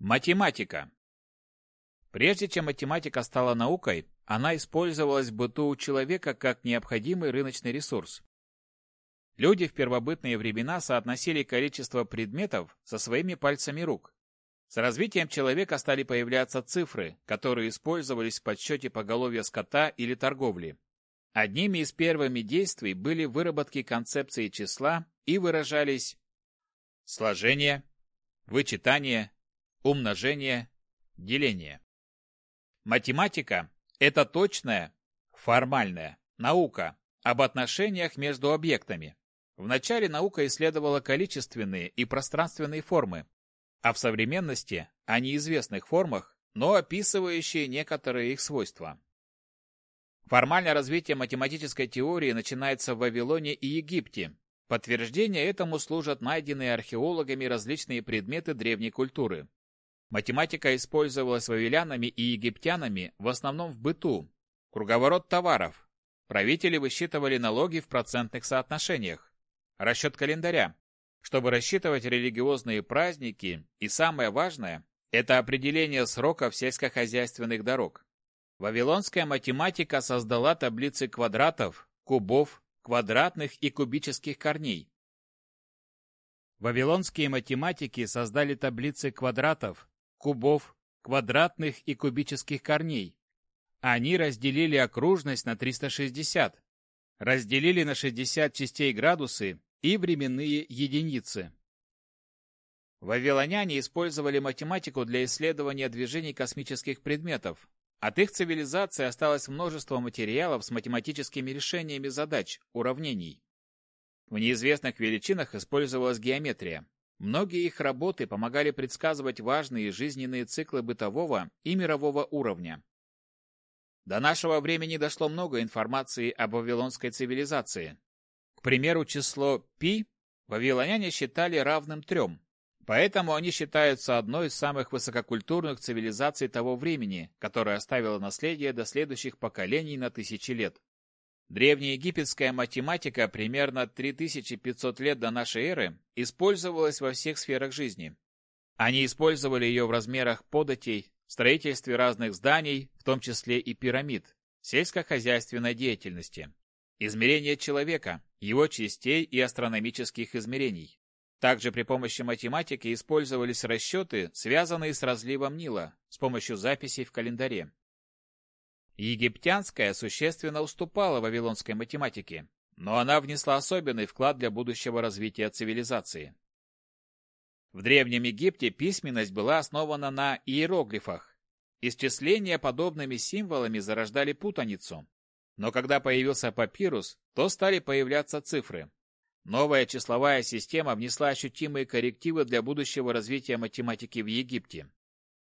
Математика. Прежде чем математика стала наукой, она использовалась в быту у человека как необходимый рыночный ресурс. Люди в первобытные времена соотносили количество предметов со своими пальцами рук. С развитием человека стали появляться цифры, которые использовались в подсчете поголовья скота или торговли. Одними из первыми действий были выработки концепции числа и выражались сложение, вычитание, умножение, деление. Математика – это точная, формальная наука об отношениях между объектами. Вначале наука исследовала количественные и пространственные формы, а в современности – о неизвестных формах, но описывающие некоторые их свойства. Формальное развитие математической теории начинается в Вавилоне и Египте. Подтверждение этому служат найденные археологами различные предметы древней культуры. Математика использовалась вавилянами и египтянами в основном в быту. Круговорот товаров. Правители высчитывали налоги в процентных соотношениях. Расчет календаря. Чтобы рассчитывать религиозные праздники, и самое важное – это определение сроков сельскохозяйственных дорог. Вавилонская математика создала таблицы квадратов, кубов, квадратных и кубических корней. Вавилонские математики создали таблицы квадратов, кубов, квадратных и кубических корней. Они разделили окружность на 360, разделили на 60 частей градусы и временные единицы. Вавилоняне использовали математику для исследования движений космических предметов. От их цивилизации осталось множество материалов с математическими решениями задач, уравнений. В неизвестных величинах использовалась геометрия. Многие их работы помогали предсказывать важные жизненные циклы бытового и мирового уровня. До нашего времени дошло много информации об вавилонской цивилизации. К примеру, число π вавилоняне считали равным трем. Поэтому они считаются одной из самых высококультурных цивилизаций того времени, которая оставила наследие до следующих поколений на тысячи лет. Древнеегипетская математика примерно 3500 лет до нашей эры использовалась во всех сферах жизни. Они использовали ее в размерах податей, строительстве разных зданий, в том числе и пирамид, сельскохозяйственной деятельности, измерение человека, его частей и астрономических измерений. Также при помощи математики использовались расчеты, связанные с разливом Нила, с помощью записей в календаре. Египтянская существенно уступала вавилонской математике, но она внесла особенный вклад для будущего развития цивилизации. В Древнем Египте письменность была основана на иероглифах. Исчисления подобными символами зарождали путаницу. Но когда появился папирус, то стали появляться цифры. Новая числовая система внесла ощутимые коррективы для будущего развития математики в Египте.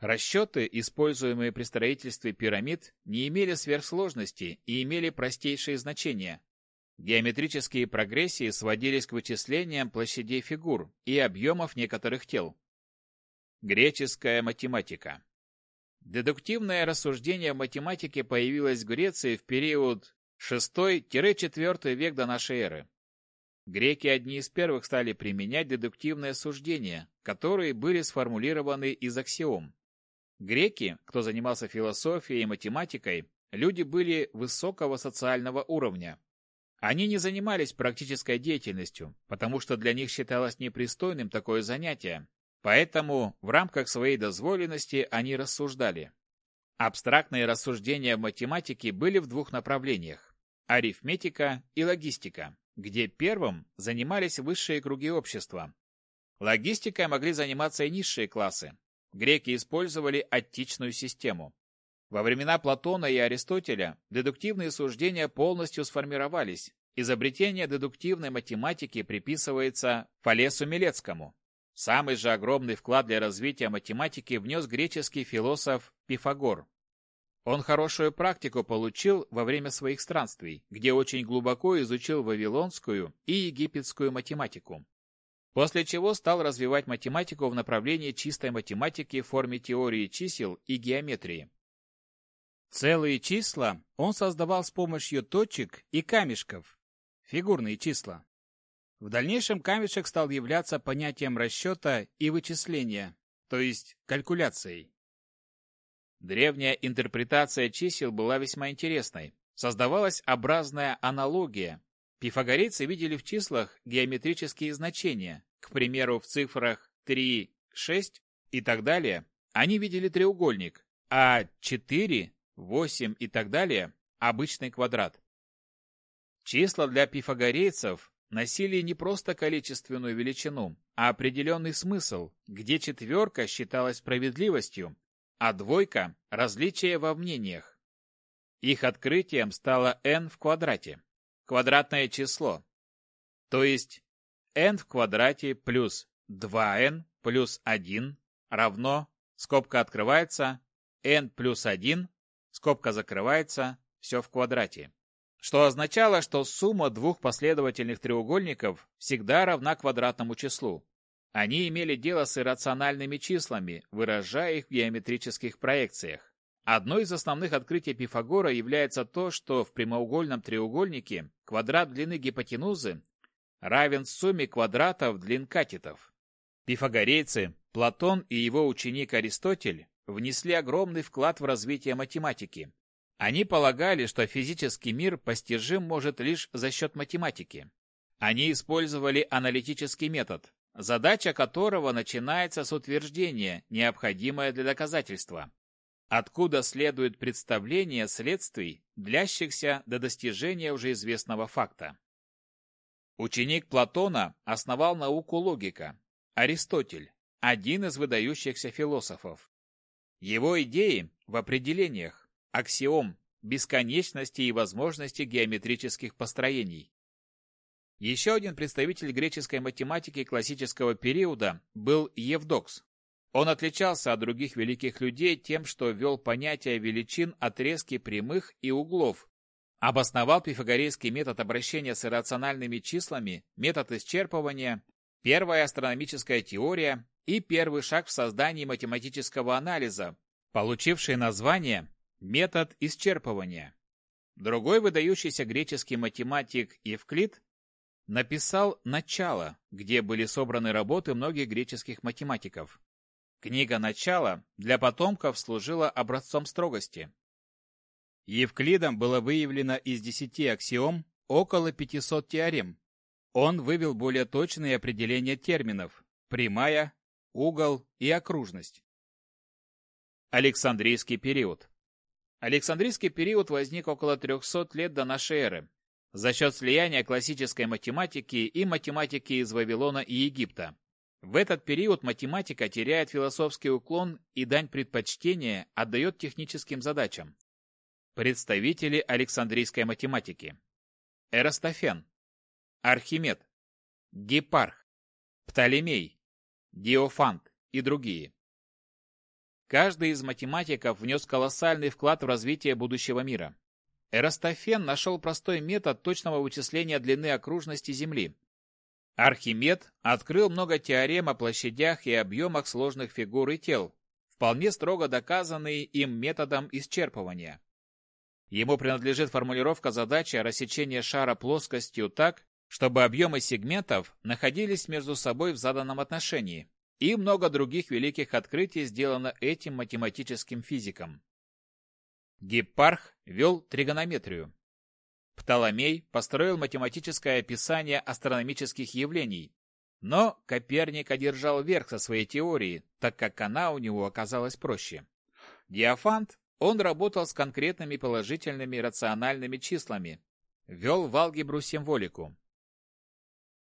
Расчеты, используемые при строительстве пирамид, не имели сверхсложности и имели простейшие значения. Геометрические прогрессии сводились к вычислениям площадей фигур и объемов некоторых тел. Греческая математика Дедуктивное рассуждение в математике появилось в Греции в период 6-4 век до нашей эры. Греки одни из первых стали применять дедуктивное суждение, которые были сформулированы из аксиом. Греки, кто занимался философией и математикой, люди были высокого социального уровня. Они не занимались практической деятельностью, потому что для них считалось непристойным такое занятие. Поэтому в рамках своей дозволенности они рассуждали. Абстрактные рассуждения в математике были в двух направлениях – арифметика и логистика, где первым занимались высшие круги общества. Логистикой могли заниматься и низшие классы, Греки использовали аттичную систему. Во времена Платона и Аристотеля дедуктивные суждения полностью сформировались. Изобретение дедуктивной математики приписывается Фалесу Милецкому. Самый же огромный вклад для развития математики внес греческий философ Пифагор. Он хорошую практику получил во время своих странствий, где очень глубоко изучил вавилонскую и египетскую математику после чего стал развивать математику в направлении чистой математики в форме теории чисел и геометрии. Целые числа он создавал с помощью точек и камешков, фигурные числа. В дальнейшем камешек стал являться понятием расчета и вычисления, то есть калькуляцией. Древняя интерпретация чисел была весьма интересной. Создавалась образная аналогия. Пифагорейцы видели в числах геометрические значения, к примеру, в цифрах 3, 6 и так далее. Они видели треугольник, а 4, 8 и так далее – обычный квадрат. Числа для пифагорейцев носили не просто количественную величину, а определенный смысл, где четверка считалась справедливостью, а двойка – различие во мнениях. Их открытием стало n в квадрате, квадратное число, то есть n в квадрате плюс 2n плюс 1 равно, скобка открывается, n плюс 1, скобка закрывается, все в квадрате что означало, что сумма двух последовательных треугольников всегда равна квадратному числу. Они имели дело с иррациональными числами, выражая их в геометрических проекциях. Одно из основных открытий Пифагора является то, что в прямоугольном треугольнике квадрат длины гипотенузы равен сумме квадратов длин катетов. Пифагорейцы, Платон и его ученик Аристотель внесли огромный вклад в развитие математики, они полагали, что физический мир постижим может лишь за счет математики. Они использовали аналитический метод, задача которого начинается с утверждения, необходимое для доказательства, откуда следует представление следствий, длящихся до достижения уже известного факта. Ученик Платона основал науку логика, Аристотель, один из выдающихся философов. Его идеи в определениях, аксиом, бесконечности и возможности геометрических построений. Еще один представитель греческой математики классического периода был Евдокс. Он отличался от других великих людей тем, что ввел понятие величин отрезки прямых и углов, обосновал пифагорейский метод обращения с иррациональными числами, метод исчерпывания, первая астрономическая теория и первый шаг в создании математического анализа, получивший название Метод исчерпывания. Другой выдающийся греческий математик Евклид написал «Начало», где были собраны работы многих греческих математиков. Книга «Начало» для потомков служила образцом строгости. Евклидом было выявлено из десяти аксиом около 500 теорем. Он вывел более точные определения терминов – прямая, угол и окружность. Александрийский период Александрийский период возник около 300 лет до нашей эры за счет слияния классической математики и математики из Вавилона и Египта. В этот период математика теряет философский уклон и дань предпочтения отдает техническим задачам. Представители Александрийской математики. Эрастофен, Архимед, Гепарх, Птолемей, Диофант и другие. Каждый из математиков внес колоссальный вклад в развитие будущего мира. Эрастофен нашел простой метод точного вычисления длины окружности Земли. Архимед открыл много теорем о площадях и объемах сложных фигур и тел, вполне строго доказанные им методом исчерпывания. Ему принадлежит формулировка задачи о рассечении шара плоскостью так, чтобы объемы сегментов находились между собой в заданном отношении и много других великих открытий сделано этим математическим физиком. Гиппарх вел тригонометрию. Птоломей построил математическое описание астрономических явлений, но Коперник одержал верх со своей теорией, так как она у него оказалась проще. Диофант, он работал с конкретными положительными рациональными числами, вел в алгебру символику.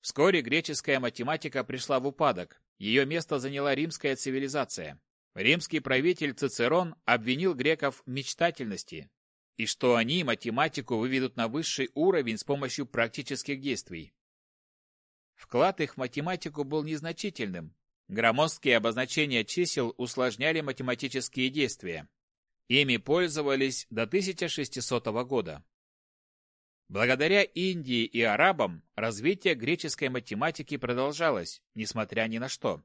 Вскоре греческая математика пришла в упадок, ее место заняла римская цивилизация. Римский правитель Цицерон обвинил греков в мечтательности, и что они математику выведут на высший уровень с помощью практических действий. Вклад их в математику был незначительным. Громоздкие обозначения чисел усложняли математические действия. Ими пользовались до 1600 года. Благодаря Индии и арабам развитие греческой математики продолжалось, несмотря ни на что.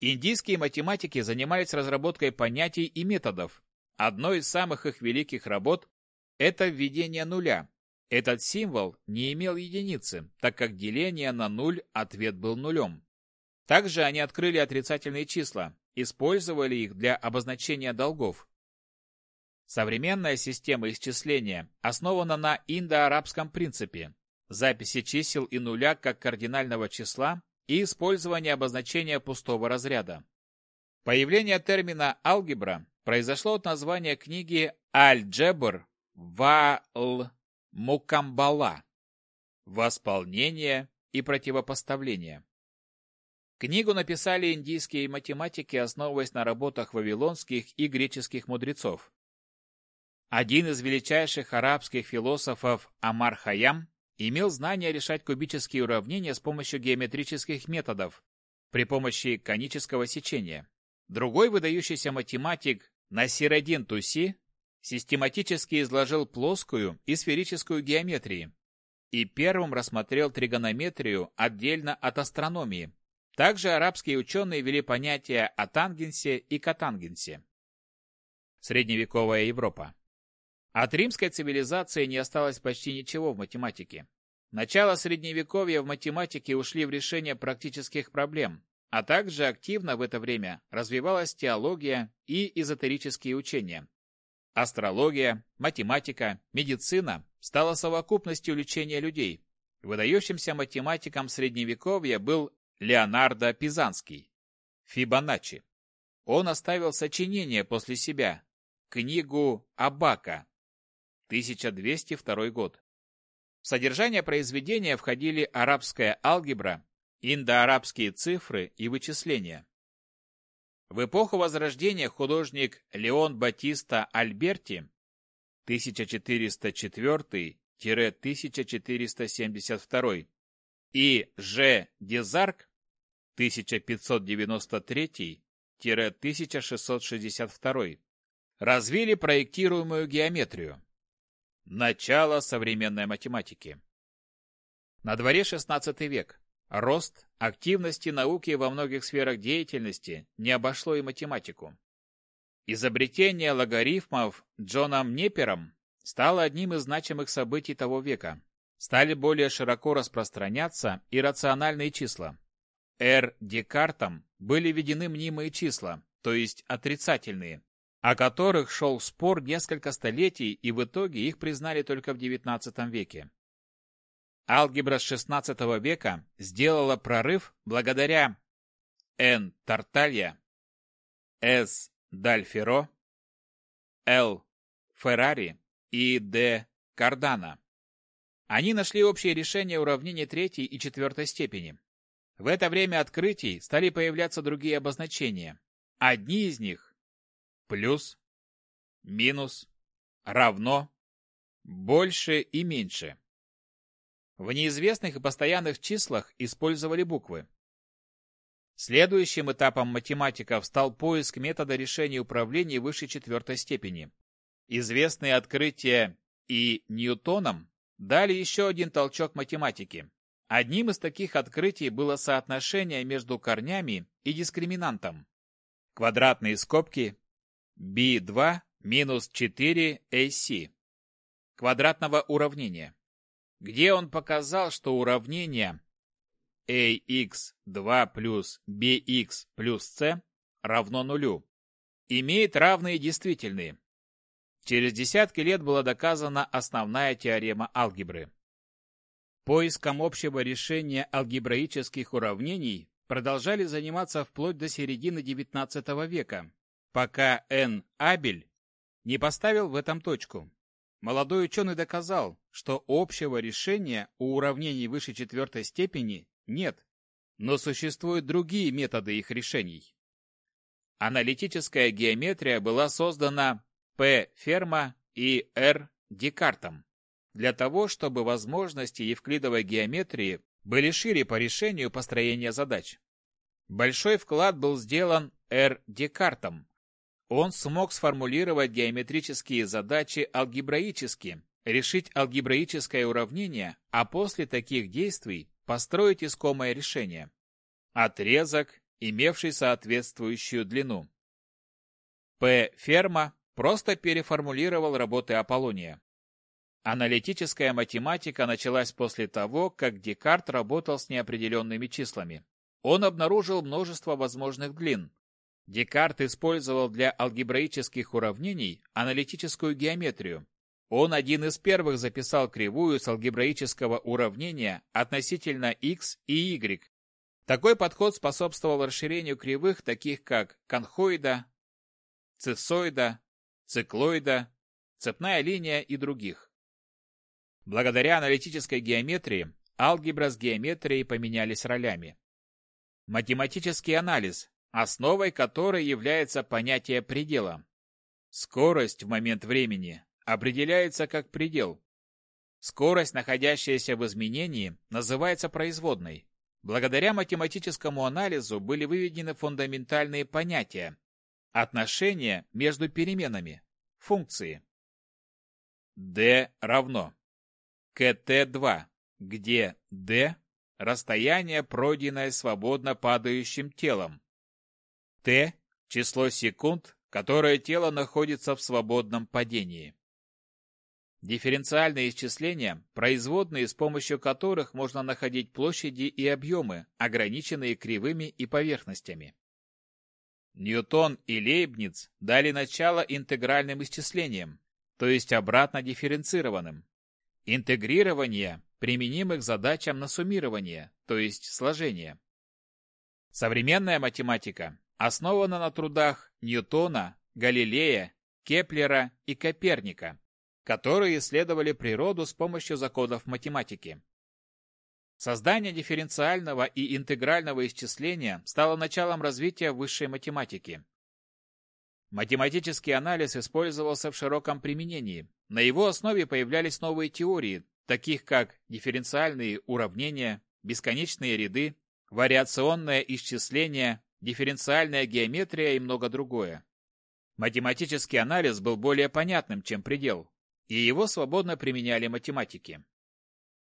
Индийские математики занимались разработкой понятий и методов. Одной из самых их великих работ – это введение нуля. Этот символ не имел единицы, так как деление на нуль ответ был нулем. Также они открыли отрицательные числа, использовали их для обозначения долгов. Современная система исчисления основана на индоарабском принципе записи чисел и нуля как кардинального числа и использования обозначения пустого разряда. Появление термина «алгебра» произошло от названия книги «Аль-Джебр Вал Мукамбала» «Восполнение и противопоставление». Книгу написали индийские математики, основываясь на работах вавилонских и греческих мудрецов. Один из величайших арабских философов Амар Хаям имел знание решать кубические уравнения с помощью геометрических методов при помощи конического сечения. Другой выдающийся математик Насирадин Туси систематически изложил плоскую и сферическую геометрии и первым рассмотрел тригонометрию отдельно от астрономии. Также арабские ученые ввели понятия о тангенсе и котангенсе. Средневековая Европа. От римской цивилизации не осталось почти ничего в математике. Начало Средневековья в математике ушли в решение практических проблем, а также активно в это время развивалась теология и эзотерические учения. Астрология, математика, медицина стала совокупностью лечения людей. Выдающимся математиком Средневековья был Леонардо Пизанский, Фибоначчи. Он оставил сочинение после себя, книгу Абака, 1202 год. В содержание произведения входили арабская алгебра, индоарабские цифры и вычисления. В эпоху Возрождения художник Леон Батиста Альберти 1404-1472 и Ж. Дезарк 1593-1662 развили проектируемую геометрию. Начало современной математики. На дворе XVI век. Рост активности науки во многих сферах деятельности не обошло и математику. Изобретение логарифмов Джоном Непером стало одним из значимых событий того века. Стали более широко распространяться и рациональные числа. Р. Декартом были введены мнимые числа, то есть отрицательные, о которых шел спор несколько столетий, и в итоге их признали только в XIX веке. Алгебра с XVI века сделала прорыв благодаря Н. Тарталья, С. Дальферо, Л. Феррари и Д. Кардана. Они нашли общее решение уравнений третьей и четвертой степени. В это время открытий стали появляться другие обозначения. Одни из них плюс, минус, равно, больше и меньше. В неизвестных и постоянных числах использовали буквы. Следующим этапом математиков стал поиск метода решения управления выше четвертой степени. Известные открытия и Ньютоном дали еще один толчок математике. Одним из таких открытий было соотношение между корнями и дискриминантом. Квадратные скобки B2 минус 4AC квадратного уравнения, где он показал, что уравнение ax2 плюс bx плюс c равно нулю, имеет равные действительные. Через десятки лет была доказана основная теорема алгебры. Поиском общего решения алгебраических уравнений продолжали заниматься вплоть до середины XIX века, пока Н. Абель не поставил в этом точку. Молодой ученый доказал, что общего решения у уравнений выше четвертой степени нет, но существуют другие методы их решений. Аналитическая геометрия была создана П. Ферма и Р. Декартом для того, чтобы возможности евклидовой геометрии были шире по решению построения задач. Большой вклад был сделан Р. Декартом, он смог сформулировать геометрические задачи алгебраически, решить алгебраическое уравнение, а после таких действий построить искомое решение. Отрезок, имевший соответствующую длину. П. Ферма просто переформулировал работы Аполлония. Аналитическая математика началась после того, как Декарт работал с неопределенными числами. он обнаружил множество возможных длин. Декарт использовал для алгебраических уравнений аналитическую геометрию. Он один из первых записал кривую с алгебраического уравнения относительно x и y. Такой подход способствовал расширению кривых, таких как конхоида, цисоида, циклоида, цепная линия и других. Благодаря аналитической геометрии алгебра с геометрией поменялись ролями. Математический анализ, основой которой является понятие предела. Скорость в момент времени определяется как предел. Скорость, находящаяся в изменении, называется производной. Благодаря математическому анализу были выведены фундаментальные понятия, отношения между переменами, функции. d равно КТ2, где d – расстояние, пройденное свободно падающим телом. Т – число секунд, которое тело находится в свободном падении. Дифференциальные исчисления – производные, с помощью которых можно находить площади и объемы, ограниченные кривыми и поверхностями. Ньютон и Лейбниц дали начало интегральным исчислениям, то есть обратно дифференцированным. Интегрирование применимых к задачам на суммирование, то есть сложение. Современная математика основана на трудах Ньютона, Галилея, Кеплера и Коперника, которые исследовали природу с помощью законов математики. Создание дифференциального и интегрального исчисления стало началом развития высшей математики. Математический анализ использовался в широком применении. На его основе появлялись новые теории, таких как дифференциальные уравнения, бесконечные ряды, вариационное исчисление, дифференциальная геометрия и много другое. Математический анализ был более понятным, чем предел, и его свободно применяли математики.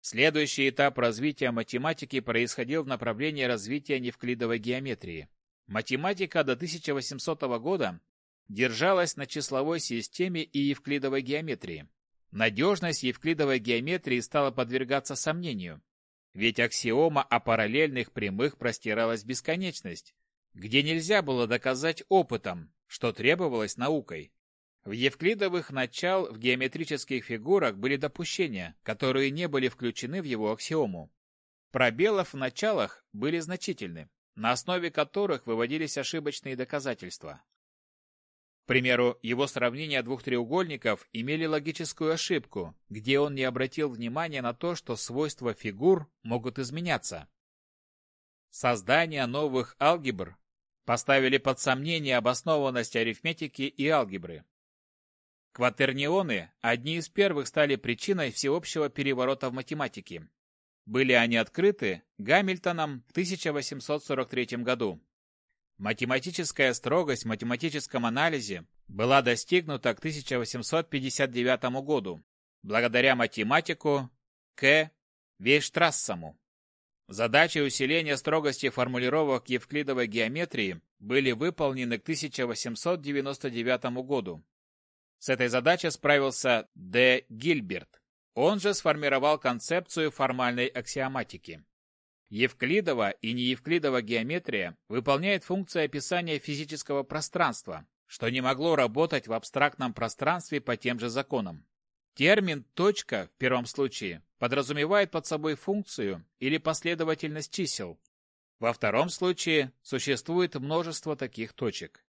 Следующий этап развития математики происходил в направлении развития невклидовой геометрии. Математика до 1800 года держалась на числовой системе и евклидовой геометрии. Надежность евклидовой геометрии стала подвергаться сомнению, ведь аксиома о параллельных прямых простиралась бесконечность, где нельзя было доказать опытом, что требовалось наукой. В евклидовых начал в геометрических фигурах были допущения, которые не были включены в его аксиому. Пробелов в началах были значительны, на основе которых выводились ошибочные доказательства. К примеру, его сравнения двух треугольников имели логическую ошибку, где он не обратил внимания на то, что свойства фигур могут изменяться. Создание новых алгебр поставили под сомнение обоснованность арифметики и алгебры. Кватернионы одни из первых стали причиной всеобщего переворота в математике. Были они открыты Гамильтоном в 1843 году. Математическая строгость в математическом анализе была достигнута к 1859 году благодаря математику К. Вейштрассаму. Задачи усиления строгости формулировок евклидовой геометрии были выполнены к 1899 году. С этой задачей справился Д. Гильберт. Он же сформировал концепцию формальной аксиоматики. Евклидова и неевклидова геометрия выполняет функции описания физического пространства, что не могло работать в абстрактном пространстве по тем же законам. Термин «точка» в первом случае подразумевает под собой функцию или последовательность чисел. Во втором случае существует множество таких точек.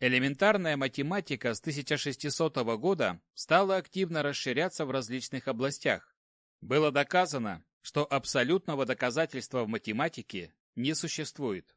Элементарная математика с 1600 года стала активно расширяться в различных областях. Было доказано, что абсолютного доказательства в математике не существует.